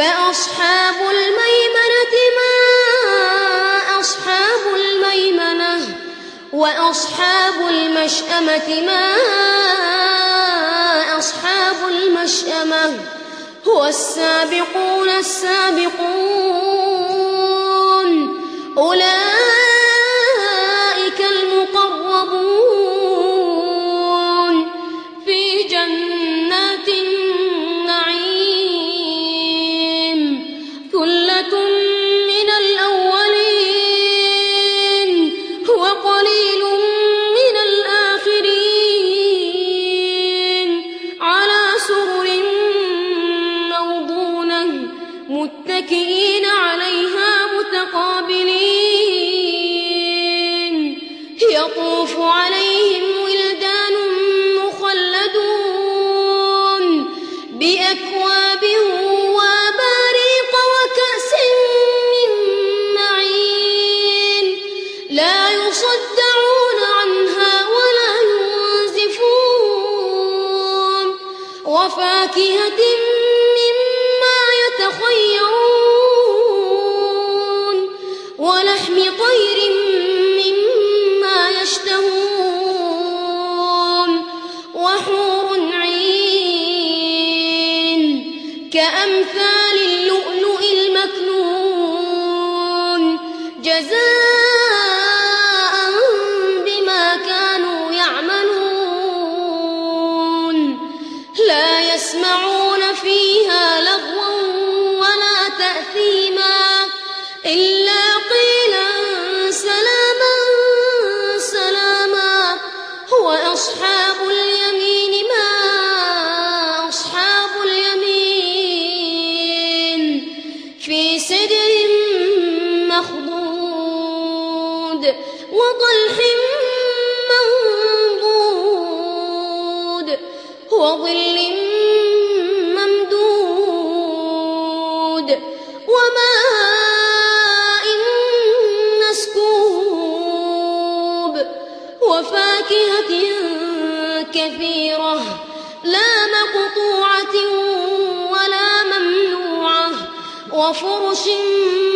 فأصحاب الميمنة ما أصحاب الميمنة وأصحاب المشأمة ما أصحاب المشأمة والسابقون السابقون أولئك يطوف عليهم ولدان مخلدون بأكواب وأباريق وكأس من معين. لا يصدعون عنها ولا ينزفون. وفاكهة مما يتخيرون كثيرة لا مقطوعة ولا ممنوعة وفرش مرفوعة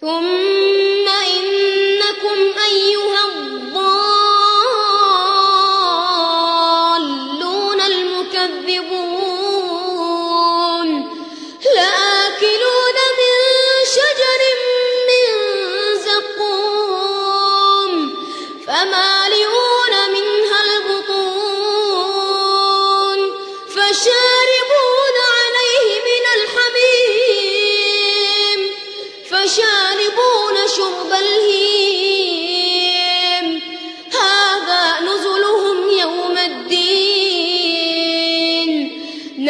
ثم إنكم أيها الضالون المكذبون لآكلون من شجر من زقوم فما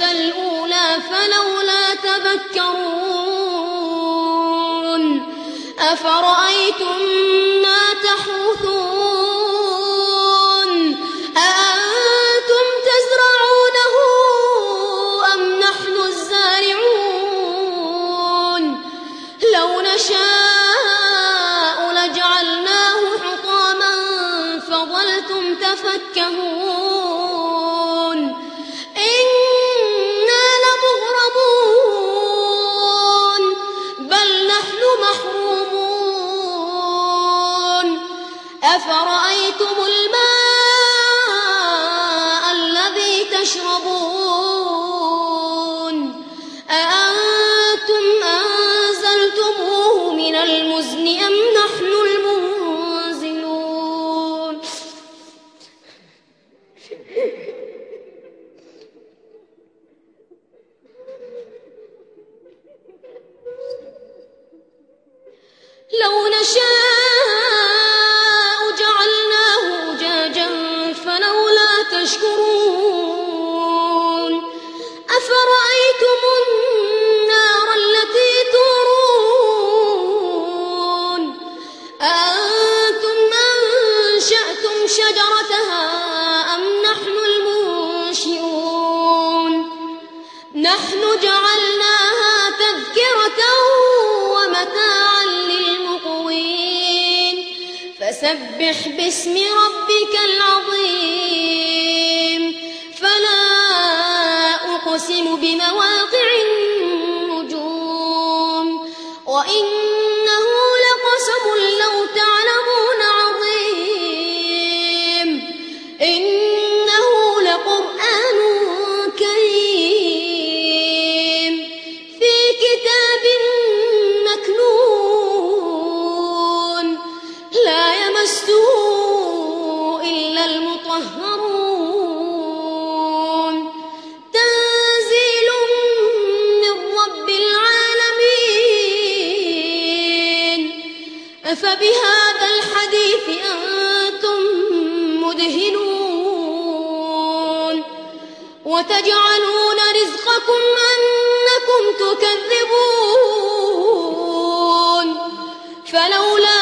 الأولى فلولا تذكرون أفرأيتم ما تحوثون أأنتم تزرعونه أم نحن الزارعون لو نشاء لجعلناه حطاما فظلتم تفكهون نحن محرومون. أفرأيتم أفرأيتم النار التي تورون؟ أنشأتم شجرتها أم نحن نحن جعلناها تذكرة ومتاعا للمقوين. فسبح باسم ربك العظيم. أقسم بمواقع أفبهذا الحديث أنتم مدهنون وتجعلون رزقكم أنكم تكذبون فلولا